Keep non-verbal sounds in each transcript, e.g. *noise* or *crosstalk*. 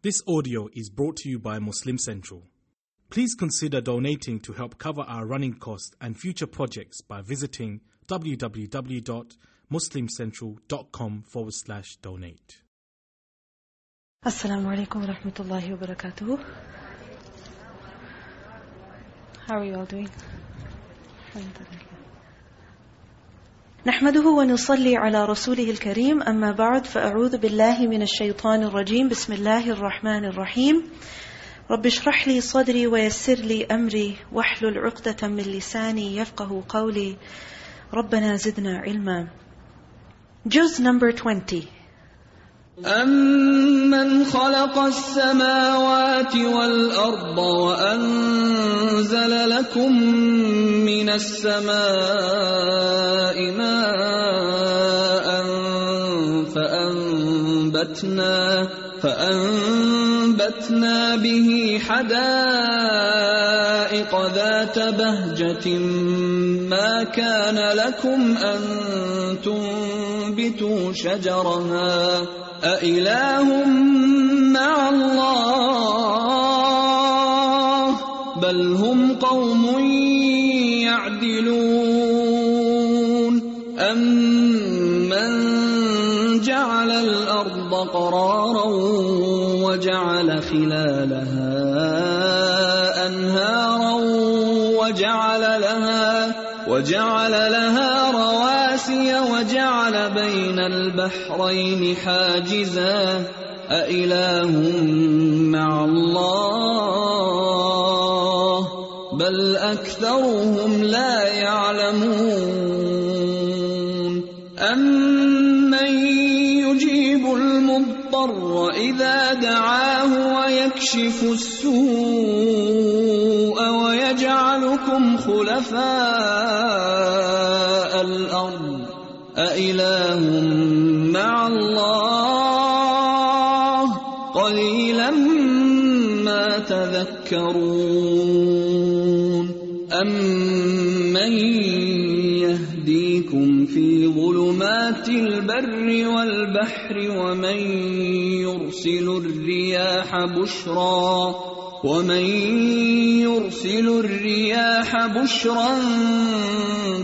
This audio is brought to you by Muslim Central. Please consider donating to help cover our running costs and future projects by visiting www.muslimcentral.com forward slash donate. Assalamu alaikum wa rahmatullahi wa barakatuh. How are you all doing? نحمده ونصلي على رسوله الكريم. أما بعد فأعوذ بالله من الشيطان الرجيم. بسم الله الرحمن الرحيم. رب اشرح لي صدري ويسر لي أمري. واحلل عقدة من لساني يفقه قولي. ربنا زدنا علما. Juz number 20 أَمَّنْ خَلَقَ السَّمَاوَاتِ وَالْأَرْضَ وَأَنزَلَ لَكُم مِّنَ السَّمَاءِ مَاءً فَأَنبَتْنَا فَأَنبَتْنَا بِهِ حَدَائِقَ ذَاتَ بَهْجَةٍ مَا كَانَ لَكُمْ أَن تُنبِتُوا شَجَرَهَا أإله مع الله بل هم قوم خلالها أنهارا وجعل لها وجعل لها رواسي وجعل بين البحرين حاجزا. أإله مع الله؟ بل أكثرهم لا يعلمون. أمن ويكشف السوء ويجعلكم خلفاء الأرض. أإله مع الله. قليلا ما تذكرون. أمن يهديكم في ظلمات البر والبحر ومن يرسل الرياح بشرا ومن يرسل الرياح بشرا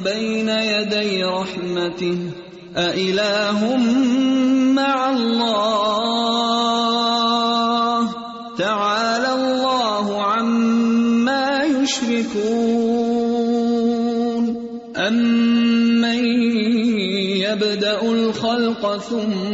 بين يدي رحمته أإله مع الله تعالى الله عما يشركون أمن يبدأ الخلق ثم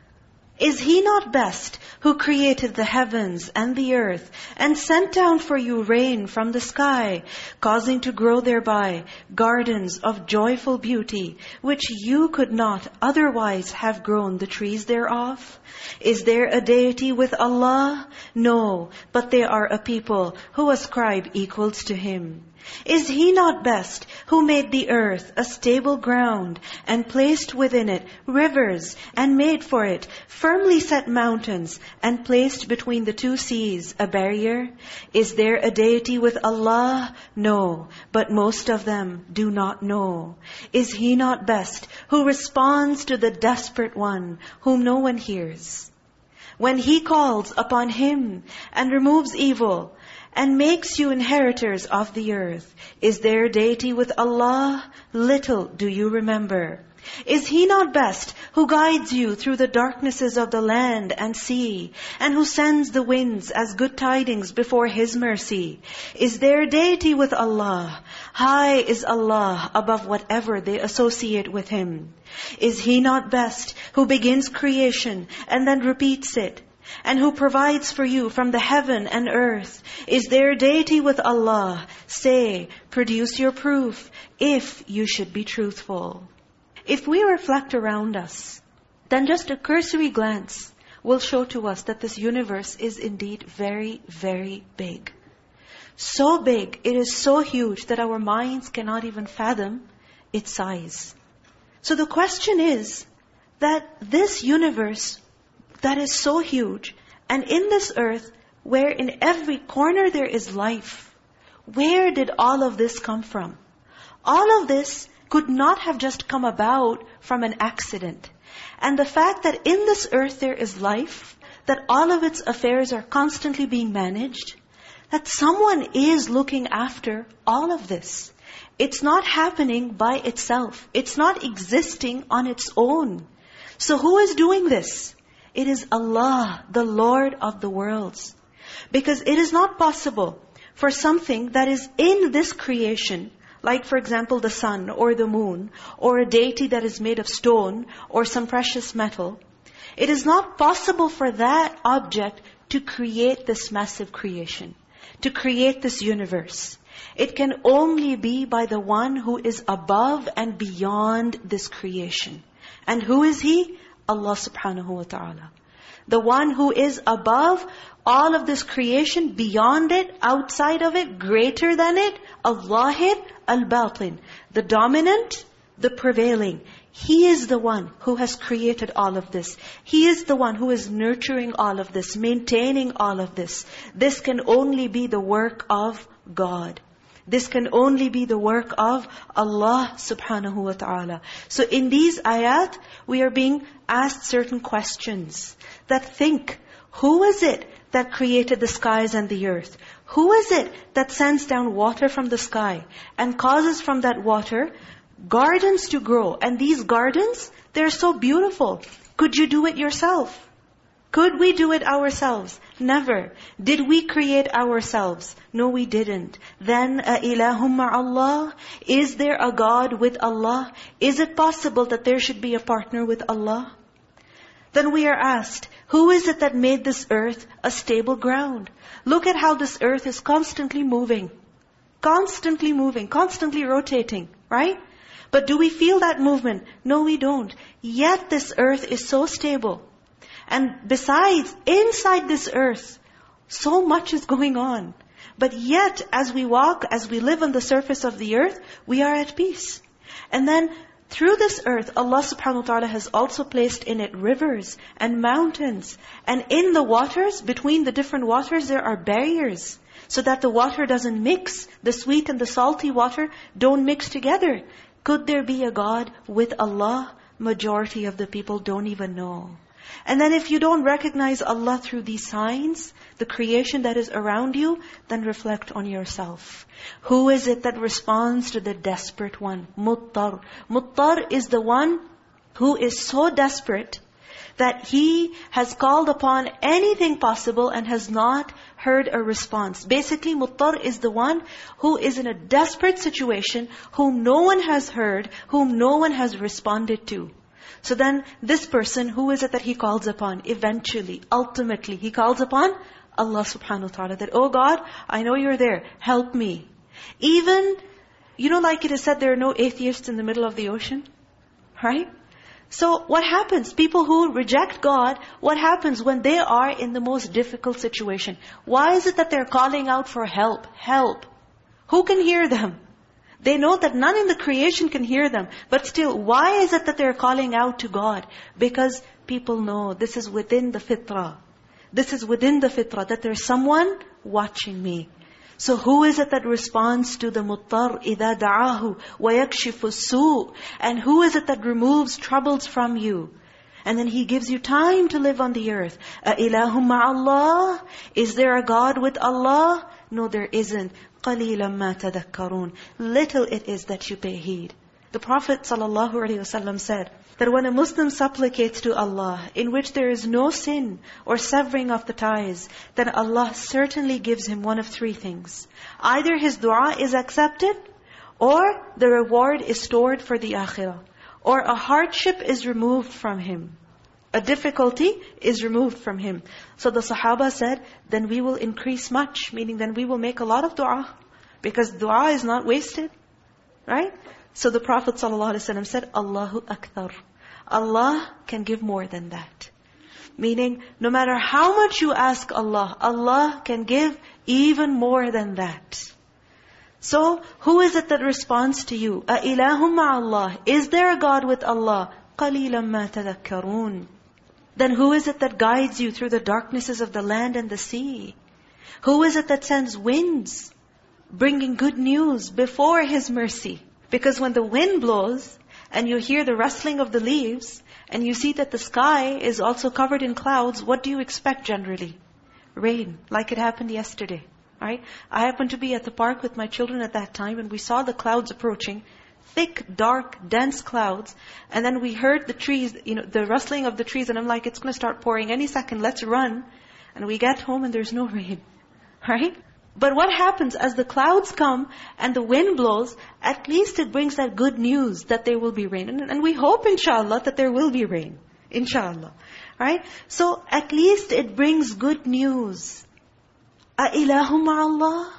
Is he not best who created the heavens and the earth and sent down for you rain from the sky, causing to grow thereby gardens of joyful beauty, which you could not otherwise have grown the trees thereof? Is there a deity with Allah? No, but they are a people who ascribe equals to Him. Is He not best who made the earth a stable ground and placed within it rivers and made for it firmly set mountains and placed between the two seas a barrier? Is there a deity with Allah? No, but most of them do not know. Is He not best who responds to the desperate one whom no one hears? When He calls upon Him and removes evil, and makes you inheritors of the earth. Is there deity with Allah? Little do you remember. Is He not best who guides you through the darknesses of the land and sea, and who sends the winds as good tidings before His mercy? Is there deity with Allah? High is Allah above whatever they associate with Him. Is He not best who begins creation and then repeats it? and who provides for you from the heaven and earth. Is there deity with Allah? Say, produce your proof, if you should be truthful. If we reflect around us, then just a cursory glance will show to us that this universe is indeed very, very big. So big, it is so huge that our minds cannot even fathom its size. So the question is that this universe that is so huge, and in this earth, where in every corner there is life, where did all of this come from? All of this could not have just come about from an accident. And the fact that in this earth there is life, that all of its affairs are constantly being managed, that someone is looking after all of this. It's not happening by itself. It's not existing on its own. So who is doing this? It is Allah, the Lord of the worlds. Because it is not possible for something that is in this creation, like for example the sun or the moon, or a deity that is made of stone or some precious metal, it is not possible for that object to create this massive creation, to create this universe. It can only be by the one who is above and beyond this creation. And who is He? Allah subhanahu wa ta'ala. The one who is above all of this creation, beyond it, outside of it, greater than it, al-zahir, al-batin. The dominant, the prevailing. He is the one who has created all of this. He is the one who is nurturing all of this, maintaining all of this. This can only be the work of God. This can only be the work of Allah subhanahu wa ta'ala. So in these ayat, we are being asked certain questions that think, who is it that created the skies and the earth? Who is it that sends down water from the sky and causes from that water gardens to grow? And these gardens, they're so beautiful. Could you do it yourself? Could we do it ourselves? Never. Did we create ourselves? No, we didn't. Then, uh, ilahum Allah? Is there a God with Allah? Is it possible that there should be a partner with Allah? Then we are asked, who is it that made this earth a stable ground? Look at how this earth is constantly moving. Constantly moving, constantly rotating, right? But do we feel that movement? No, we don't. Yet this earth is so stable. And besides, inside this earth, so much is going on. But yet, as we walk, as we live on the surface of the earth, we are at peace. And then, through this earth, Allah subhanahu wa ta'ala has also placed in it rivers and mountains. And in the waters, between the different waters, there are barriers. So that the water doesn't mix. The sweet and the salty water don't mix together. Could there be a God with Allah? Majority of the people don't even know. And then if you don't recognize Allah through these signs, the creation that is around you, then reflect on yourself. Who is it that responds to the desperate one? Muttar. Muttar is the one who is so desperate that he has called upon anything possible and has not heard a response. Basically, muttar is the one who is in a desperate situation, whom no one has heard, whom no one has responded to. So then this person, who is it that he calls upon? Eventually, ultimately, he calls upon Allah subhanahu wa ta'ala. That, oh God, I know you're there. Help me. Even, you know like it is said, there are no atheists in the middle of the ocean. Right? So what happens? People who reject God, what happens when they are in the most difficult situation? Why is it that they're calling out for help? Help. Who can hear them? They know that none in the creation can hear them. But still, why is it that they're calling out to God? Because people know this is within the fitrah. This is within the fitrah, that there's someone watching me. So who is it that responds to the muttar إِذَا دَعَاهُ وَيَكْشِفُ السُّوء And who is it that removes troubles from you? And then He gives you time to live on the earth. أَإِلَهُمْ مَعَ اللَّهِ Is there a God with Allah? No, there isn't. قَلِيلًا مَا تَذَكَّرُونَ Little it is that you pay heed. The Prophet ﷺ said that when a Muslim supplicates to Allah in which there is no sin or severing of the ties, then Allah certainly gives him one of three things. Either his dua is accepted, or the reward is stored for the akhirah, or a hardship is removed from him. A difficulty is removed from him. So the Sahaba said, then we will increase much, meaning then we will make a lot of dua. Because dua is not wasted. Right? So the Prophet ﷺ said, Allahu Akbar. Allah can give more than that. Meaning, no matter how much you ask Allah, Allah can give even more than that. So, who is it that responds to you? أَإِلَهُمْ مَعَ اللَّهِ Is there a God with Allah? قَلِيلًا مَا تَذَكَّرُونَ then who is it that guides you through the darknesses of the land and the sea? Who is it that sends winds, bringing good news before His mercy? Because when the wind blows, and you hear the rustling of the leaves, and you see that the sky is also covered in clouds, what do you expect generally? Rain, like it happened yesterday. Right? I happened to be at the park with my children at that time and we saw the clouds approaching Thick, dark, dense clouds. And then we heard the trees, you know, the rustling of the trees and I'm like, it's going to start pouring any second, let's run. And we get home and there's no rain. *laughs* Right? But what happens as the clouds come and the wind blows, at least it brings that good news that there will be rain. And, and we hope inshallah that there will be rain. Inshallah. Right? So at least it brings good news. أَإِلَهُ مَعَ اللَّهِ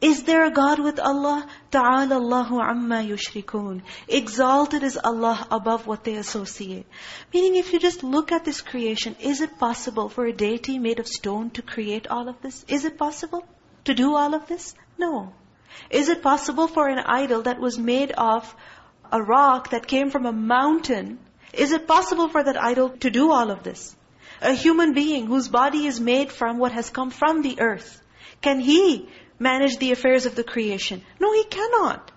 Is there a God with Allah? Ta'ala Allahu amma yushrikun. Exalted is Allah above what they associate. Meaning if you just look at this creation, is it possible for a deity made of stone to create all of this? Is it possible to do all of this? No. Is it possible for an idol that was made of a rock that came from a mountain, is it possible for that idol to do all of this? A human being whose body is made from what has come from the earth, can he manage the affairs of the creation? No, he cannot.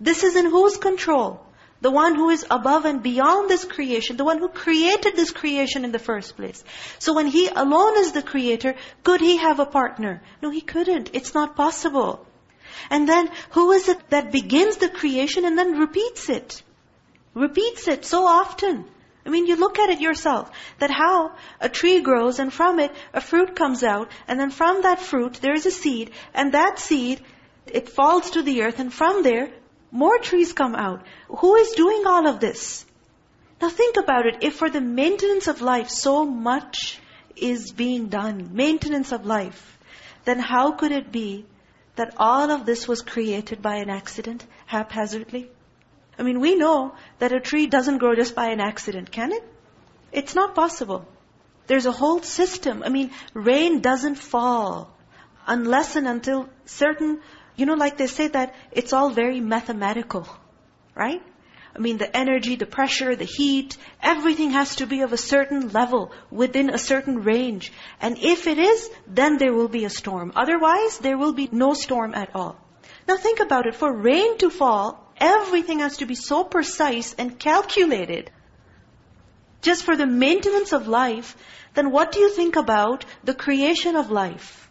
This is in whose control? The one who is above and beyond this creation, the one who created this creation in the first place. So when He alone is the creator, could He have a partner? No, He couldn't. It's not possible. And then, who is it that begins the creation and then repeats it? Repeats it so often. I mean, you look at it yourself, that how a tree grows and from it a fruit comes out, and then from that fruit there is a seed, and that seed, it falls to the earth, and from there, more trees come out. Who is doing all of this? Now think about it. If for the maintenance of life so much is being done, maintenance of life, then how could it be that all of this was created by an accident, haphazardly? I mean, we know that a tree doesn't grow just by an accident, can it? It's not possible. There's a whole system. I mean, rain doesn't fall unless and until certain, you know, like they say that it's all very mathematical, right? I mean, the energy, the pressure, the heat, everything has to be of a certain level, within a certain range. And if it is, then there will be a storm. Otherwise, there will be no storm at all. Now think about it. For rain to fall, Everything has to be so precise and calculated. Just for the maintenance of life, then what do you think about the creation of life?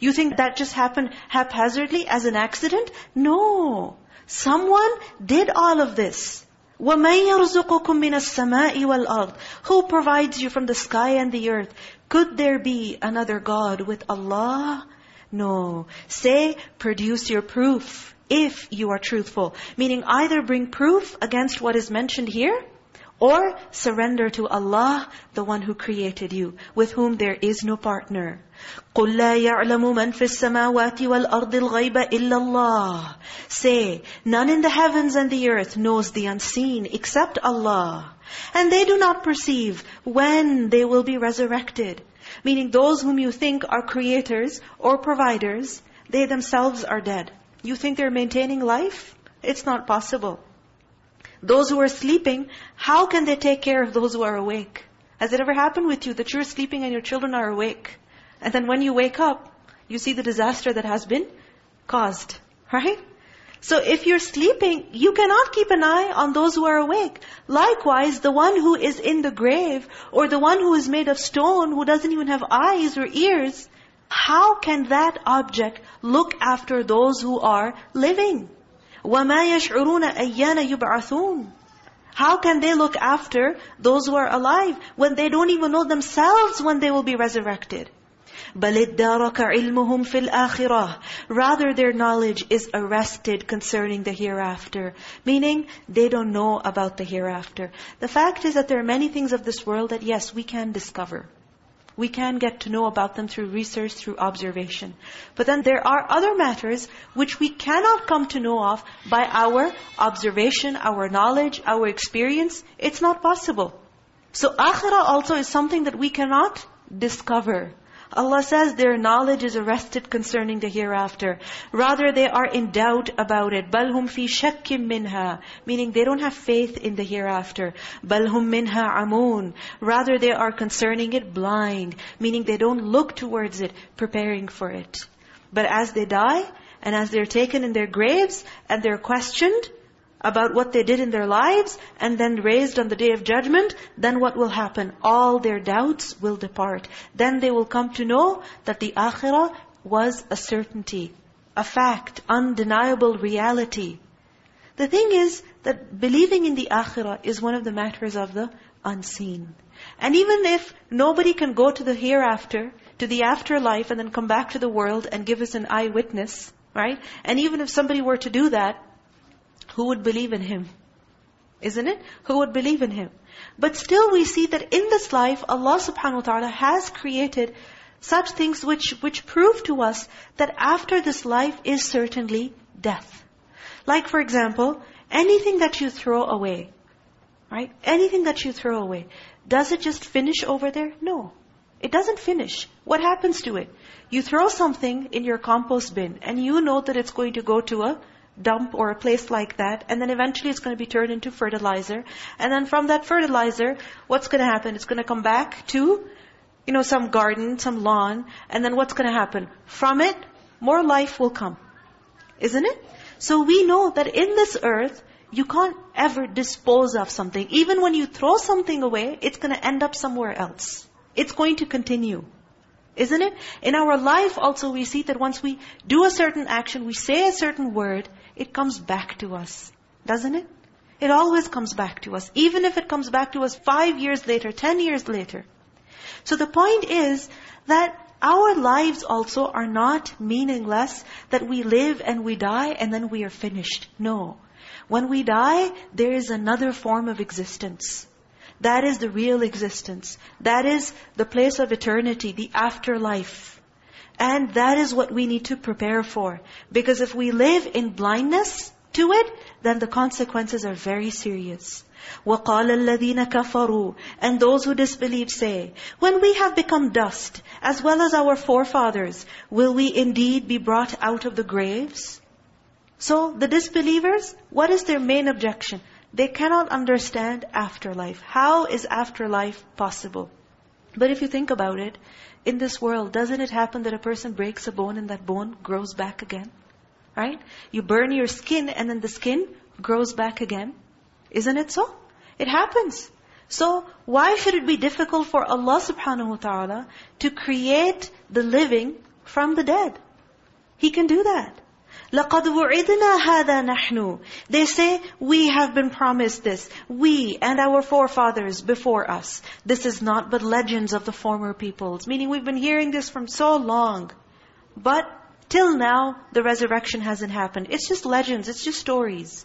You think that just happened haphazardly as an accident? No. Someone did all of this. وَمَنْ يَرْزُقُكُم مِّنَ السَّمَاءِ وَالْأَرْضِ Who provides you from the sky and the earth? Could there be another God with Allah? No. Say, produce your proof if you are truthful. Meaning either bring proof against what is mentioned here, or surrender to Allah, the one who created you, with whom there is no partner. قُلْ لَا يَعْلَمُ مَنْ فِي السَّمَاوَاتِ وَالْأَرْضِ الْغَيْبَ إِلَّا اللَّهِ Say, none in the heavens and the earth knows the unseen except Allah. And they do not perceive when they will be resurrected. Meaning those whom you think are creators or providers, they themselves are dead. You think they're maintaining life? It's not possible. Those who are sleeping, how can they take care of those who are awake? Has it ever happened with you that you're sleeping and your children are awake? And then when you wake up, you see the disaster that has been caused. Right? So if you're sleeping, you cannot keep an eye on those who are awake. Likewise, the one who is in the grave, or the one who is made of stone, who doesn't even have eyes or ears, how can that object look after those who are living? وَمَا يَشْعُرُونَ يُبْعَثُونَ How can they look after those who are alive when they don't even know themselves when they will be resurrected? عِلْمُهُمْ فِي الْآخِرَةِ Rather, their knowledge is arrested concerning the hereafter. Meaning, they don't know about the hereafter. The fact is that there are many things of this world that, yes, we can discover. We can get to know about them through research, through observation. But then there are other matters which we cannot come to know of by our observation, our knowledge, our experience. It's not possible. So akhirah also is something that we cannot discover. Allah says their knowledge is arrested concerning the hereafter. Rather, they are in doubt about it. Balhum fi shakkim minha. Meaning they don't have faith in the hereafter. Balhum minha amun. Rather, they are concerning it blind. Meaning they don't look towards it, preparing for it. But as they die, and as they're taken in their graves, and they're questioned, about what they did in their lives and then raised on the day of judgment, then what will happen? All their doubts will depart. Then they will come to know that the akhirah was a certainty, a fact, undeniable reality. The thing is that believing in the akhirah is one of the matters of the unseen. And even if nobody can go to the hereafter, to the afterlife and then come back to the world and give us an eyewitness, right? And even if somebody were to do that, who would believe in Him? Isn't it? Who would believe in Him? But still we see that in this life, Allah subhanahu wa ta'ala has created such things which, which prove to us that after this life is certainly death. Like for example, anything that you throw away, right? Anything that you throw away, does it just finish over there? No. It doesn't finish. What happens to it? You throw something in your compost bin and you know that it's going to go to a dump or a place like that. And then eventually it's going to be turned into fertilizer. And then from that fertilizer, what's going to happen? It's going to come back to, you know, some garden, some lawn. And then what's going to happen? From it, more life will come. Isn't it? So we know that in this earth, you can't ever dispose of something. Even when you throw something away, it's going to end up somewhere else. It's going to continue. Isn't it? In our life also we see that once we do a certain action, we say a certain word, it comes back to us. Doesn't it? It always comes back to us. Even if it comes back to us five years later, ten years later. So the point is that our lives also are not meaningless, that we live and we die and then we are finished. No. When we die, there is another form of existence. That is the real existence. That is the place of eternity, the afterlife. And that is what we need to prepare for. Because if we live in blindness to it, then the consequences are very serious. وَقَالَ الَّذِينَ كَفَرُوا And those who disbelieve say, When we have become dust, as well as our forefathers, will we indeed be brought out of the graves? So the disbelievers, what is their main objection? They cannot understand afterlife. How is afterlife possible? But if you think about it, in this world, doesn't it happen that a person breaks a bone and that bone grows back again? Right? You burn your skin and then the skin grows back again. Isn't it so? It happens. So, why should it be difficult for Allah subhanahu wa ta'ala to create the living from the dead? He can do that. لَقَدْ وُعِدْنَا هَذَا نَحْنُ They say, we have been promised this. We and our forefathers before us. This is not but legends of the former peoples. Meaning we've been hearing this from so long. But till now, the resurrection hasn't happened. It's just legends, it's just stories.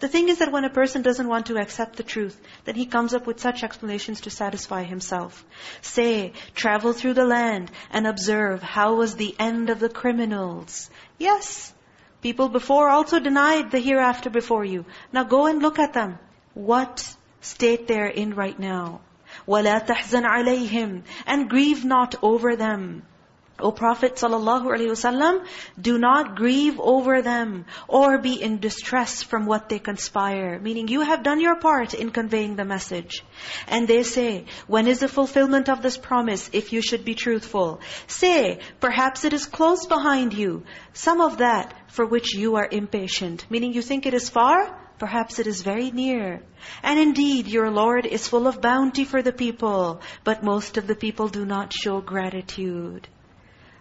The thing is that when a person doesn't want to accept the truth, then he comes up with such explanations to satisfy himself. Say, travel through the land and observe how was the end of the criminals. Yes, People before also denied the hereafter before you. Now go and look at them. What state they're in right now. وَلَا تَحْزَنْ عَلَيْهِمْ And grieve not over them. O Prophet ﷺ, do not grieve over them or be in distress from what they conspire. Meaning you have done your part in conveying the message. And they say, when is the fulfillment of this promise if you should be truthful? Say, perhaps it is close behind you. Some of that for which you are impatient. Meaning you think it is far? Perhaps it is very near. And indeed, your Lord is full of bounty for the people. But most of the people do not show gratitude.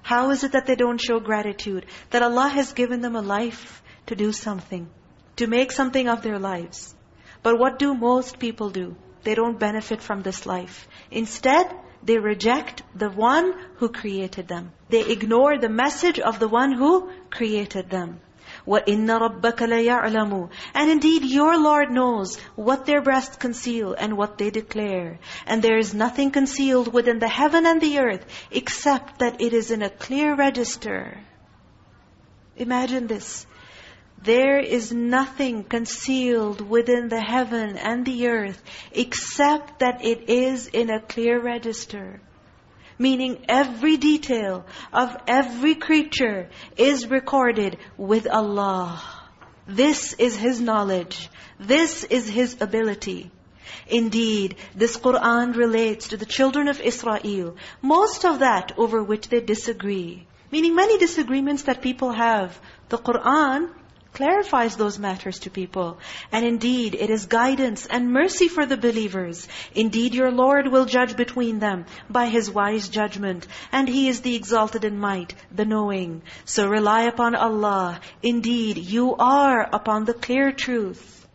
How is it that they don't show gratitude? That Allah has given them a life to do something, to make something of their lives. But what do most people do? They don't benefit from this life. Instead, They reject the one who created them. They ignore the message of the one who created them. وَإِنَّ رَبَّكَ لَيَعْلَمُ And indeed your Lord knows what their breasts conceal and what they declare. And there is nothing concealed within the heaven and the earth except that it is in a clear register. Imagine this. There is nothing concealed within the heaven and the earth except that it is in a clear register. Meaning every detail of every creature is recorded with Allah. This is His knowledge. This is His ability. Indeed, this Qur'an relates to the children of Israel, most of that over which they disagree. Meaning many disagreements that people have. The Qur'an clarifies those matters to people. And indeed, it is guidance and mercy for the believers. Indeed, your Lord will judge between them by His wise judgment. And He is the exalted in might, the knowing. So rely upon Allah. Indeed, you are upon the clear truth.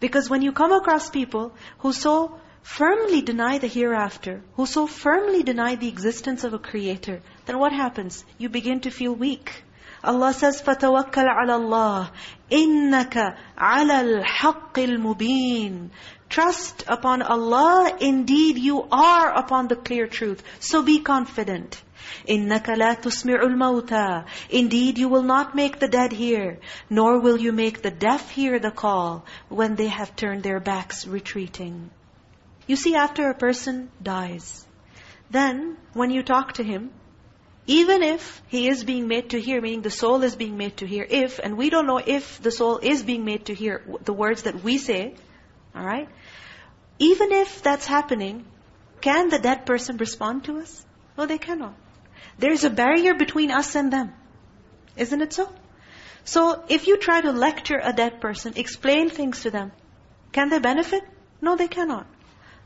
Because when you come across people who so firmly deny the hereafter, who so firmly deny the existence of a creator, then what happens? You begin to feel weak. Allah says, فَتَوَكَّلْ عَلَى اللَّهِ إِنَّكَ عَلَى الْحَقِّ الْمُبِينِ Trust upon Allah, indeed you are upon the clear truth. So be confident. إِنَّكَ لَا تُسْمِعُ الْمَوْتَى Indeed you will not make the dead hear, nor will you make the deaf hear the call when they have turned their backs retreating. You see, after a person dies, then when you talk to him, even if he is being made to hear, meaning the soul is being made to hear, if, and we don't know if the soul is being made to hear the words that we say, all right? Even if that's happening, can the dead person respond to us? No, they cannot. There's a barrier between us and them. Isn't it so? So if you try to lecture a dead person, explain things to them, can they benefit? No, they cannot.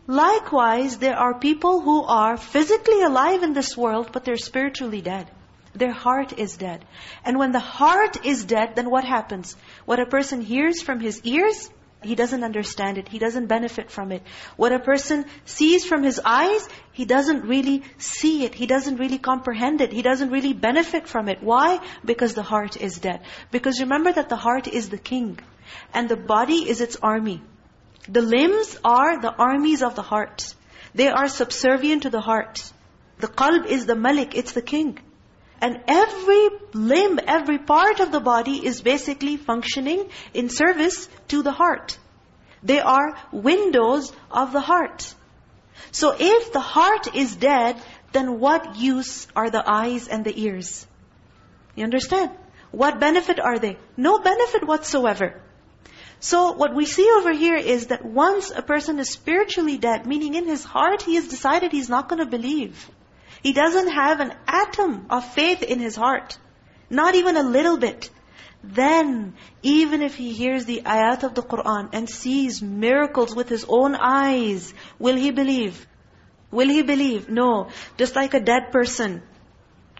Likewise, there are people who are physically alive in this world, but they're spiritually dead. Their heart is dead. And when the heart is dead, then what happens? What a person hears from his ears, he doesn't understand it. He doesn't benefit from it. What a person sees from his eyes, he doesn't really see it. He doesn't really comprehend it. He doesn't really benefit from it. Why? Because the heart is dead. Because remember that the heart is the king. And the body is its army. The limbs are the armies of the heart. They are subservient to the heart. The qalb is the malik, it's the king. And every limb, every part of the body is basically functioning in service to the heart. They are windows of the heart. So if the heart is dead, then what use are the eyes and the ears? You understand? What benefit are they? No benefit whatsoever. So what we see over here is that once a person is spiritually dead, meaning in his heart he has decided he's not going to believe. He doesn't have an atom of faith in his heart. Not even a little bit. Then, even if he hears the ayat of the Qur'an and sees miracles with his own eyes, will he believe? Will he believe? No. Just like a dead person.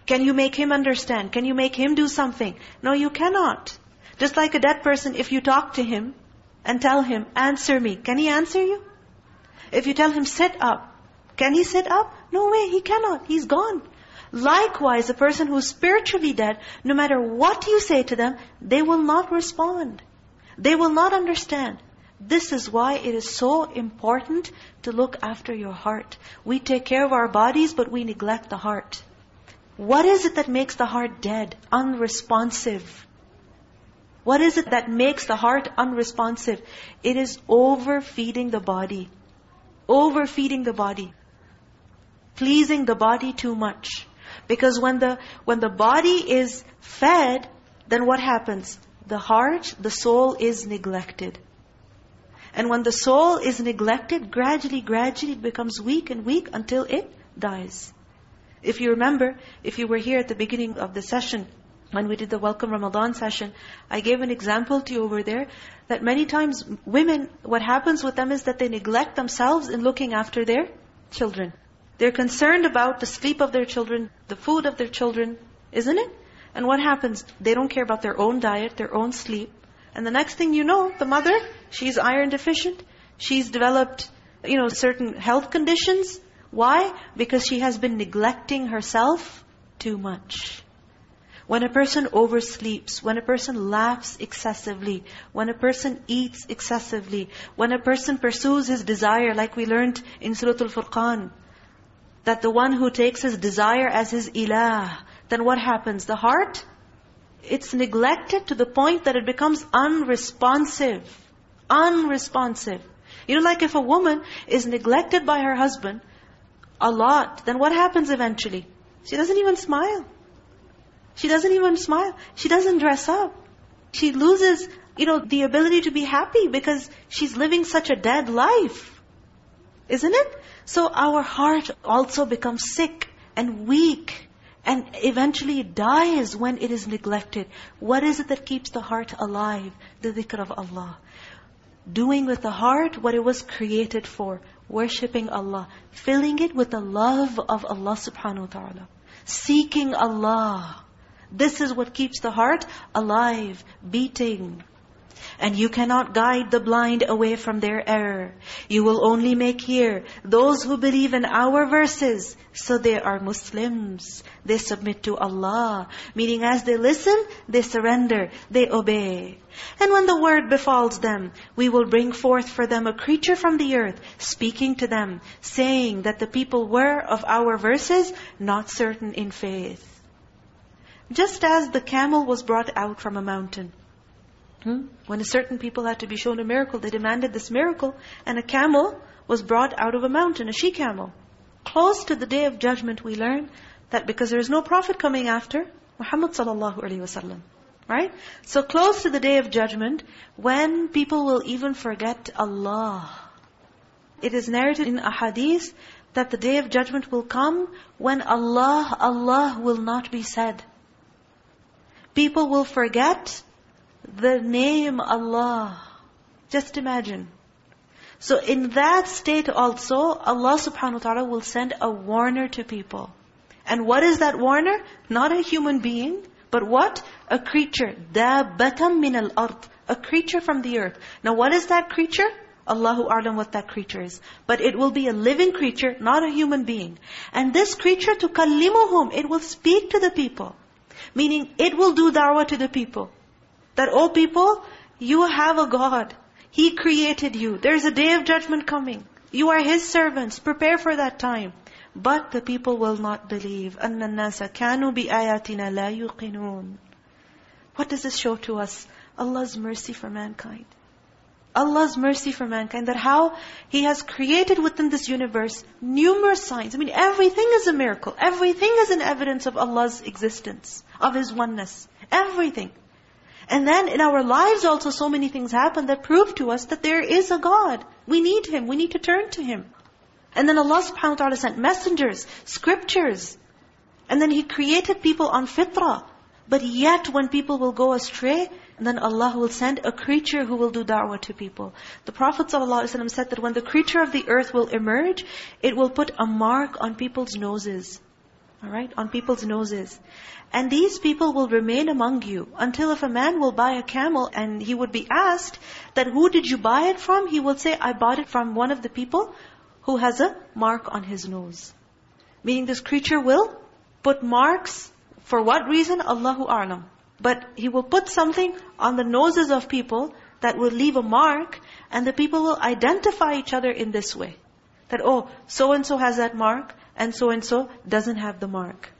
Can you make him understand? Can you make him do something? No, you cannot. Just like a dead person, if you talk to him and tell him, answer me, can he answer you? If you tell him, sit up, can he sit up? No way, he cannot. He's gone. Likewise, a person who's spiritually dead, no matter what you say to them, they will not respond. They will not understand. This is why it is so important to look after your heart. We take care of our bodies, but we neglect the heart. What is it that makes the heart dead, unresponsive? What is it that makes the heart unresponsive? It is overfeeding the body. Overfeeding the body. Pleasing the body too much. Because when the when the body is fed, then what happens? The heart, the soul is neglected. And when the soul is neglected, gradually, gradually it becomes weak and weak until it dies. If you remember, if you were here at the beginning of the session, when we did the Welcome Ramadan session, I gave an example to you over there, that many times women, what happens with them is that they neglect themselves in looking after their children. They're concerned about the sleep of their children, the food of their children, isn't it? And what happens? They don't care about their own diet, their own sleep. And the next thing you know, the mother, she's iron deficient, she's developed, you know, certain health conditions. Why? Because she has been neglecting herself too much. When a person oversleeps, when a person laughs excessively, when a person eats excessively, when a person pursues his desire, like we learned in Surah Al-Furqan, that the one who takes his desire as his ilah, then what happens? The heart, it's neglected to the point that it becomes unresponsive. Unresponsive. You know, like if a woman is neglected by her husband a lot, then what happens eventually? She doesn't even smile. She doesn't even smile. She doesn't dress up. She loses, you know, the ability to be happy because she's living such a dead life. Isn't it? So our heart also becomes sick and weak and eventually dies when it is neglected. What is it that keeps the heart alive? The dhikr of Allah. Doing with the heart what it was created for. Worshipping Allah. Filling it with the love of Allah subhanahu wa ta'ala. Seeking Allah. This is what keeps the heart alive, beating. And you cannot guide the blind away from their error. You will only make hear those who believe in our verses. So they are Muslims. They submit to Allah. Meaning as they listen, they surrender, they obey. And when the word befalls them, we will bring forth for them a creature from the earth, speaking to them, saying that the people were of our verses not certain in faith. Just as the camel was brought out from a mountain. Hmm? When a certain people had to be shown a miracle, they demanded this miracle, and a camel was brought out of a mountain, a she-camel. Close to the day of judgment, we learn that because there is no prophet coming after, Muhammad sallallahu alaihi wasallam. Right? So close to the day of judgment, when people will even forget Allah. It is narrated in a hadith that the day of judgment will come when Allah, Allah will not be said People will forget the name Allah. Just imagine. So in that state also, Allah subhanahu wa ta'ala will send a warner to people. And what is that warner? Not a human being, but what? A creature. دَابَةً مِنَ الْأَرْضِ A creature from the earth. Now what is that creature? Allahu A'lam what that creature is. But it will be a living creature, not a human being. And this creature, to kallimuhum, it will speak to the people. Meaning, it will do da'wah to the people. That, oh people, you have a God. He created you. There's a day of judgment coming. You are His servants. Prepare for that time. But the people will not believe. أَنَّ النَّاسَ كَانُوا بِآيَاتِنَا لَا يُقِنُونَ What does this show to us? Allah's mercy for mankind. Allah's mercy for mankind. That how He has created within this universe numerous signs. I mean, everything is a miracle. Everything is an evidence of Allah's existence, of His oneness. Everything. And then in our lives also so many things happen that prove to us that there is a God. We need Him. We need to turn to Him. And then Allah subhanahu wa ta'ala sent messengers, scriptures. And then He created people on fitrah. But yet when people will go astray, then Allah will send a creature who will do da'wah to people. The Prophet ﷺ said that when the creature of the earth will emerge, it will put a mark on people's noses. All right? On people's noses. And these people will remain among you until if a man will buy a camel and he would be asked that who did you buy it from? He will say, I bought it from one of the people who has a mark on his nose. Meaning this creature will put marks for what reason? Allahu A'lam. But he will put something on the noses of people that will leave a mark and the people will identify each other in this way. That, oh, so-and-so has that mark and so-and-so doesn't have the mark.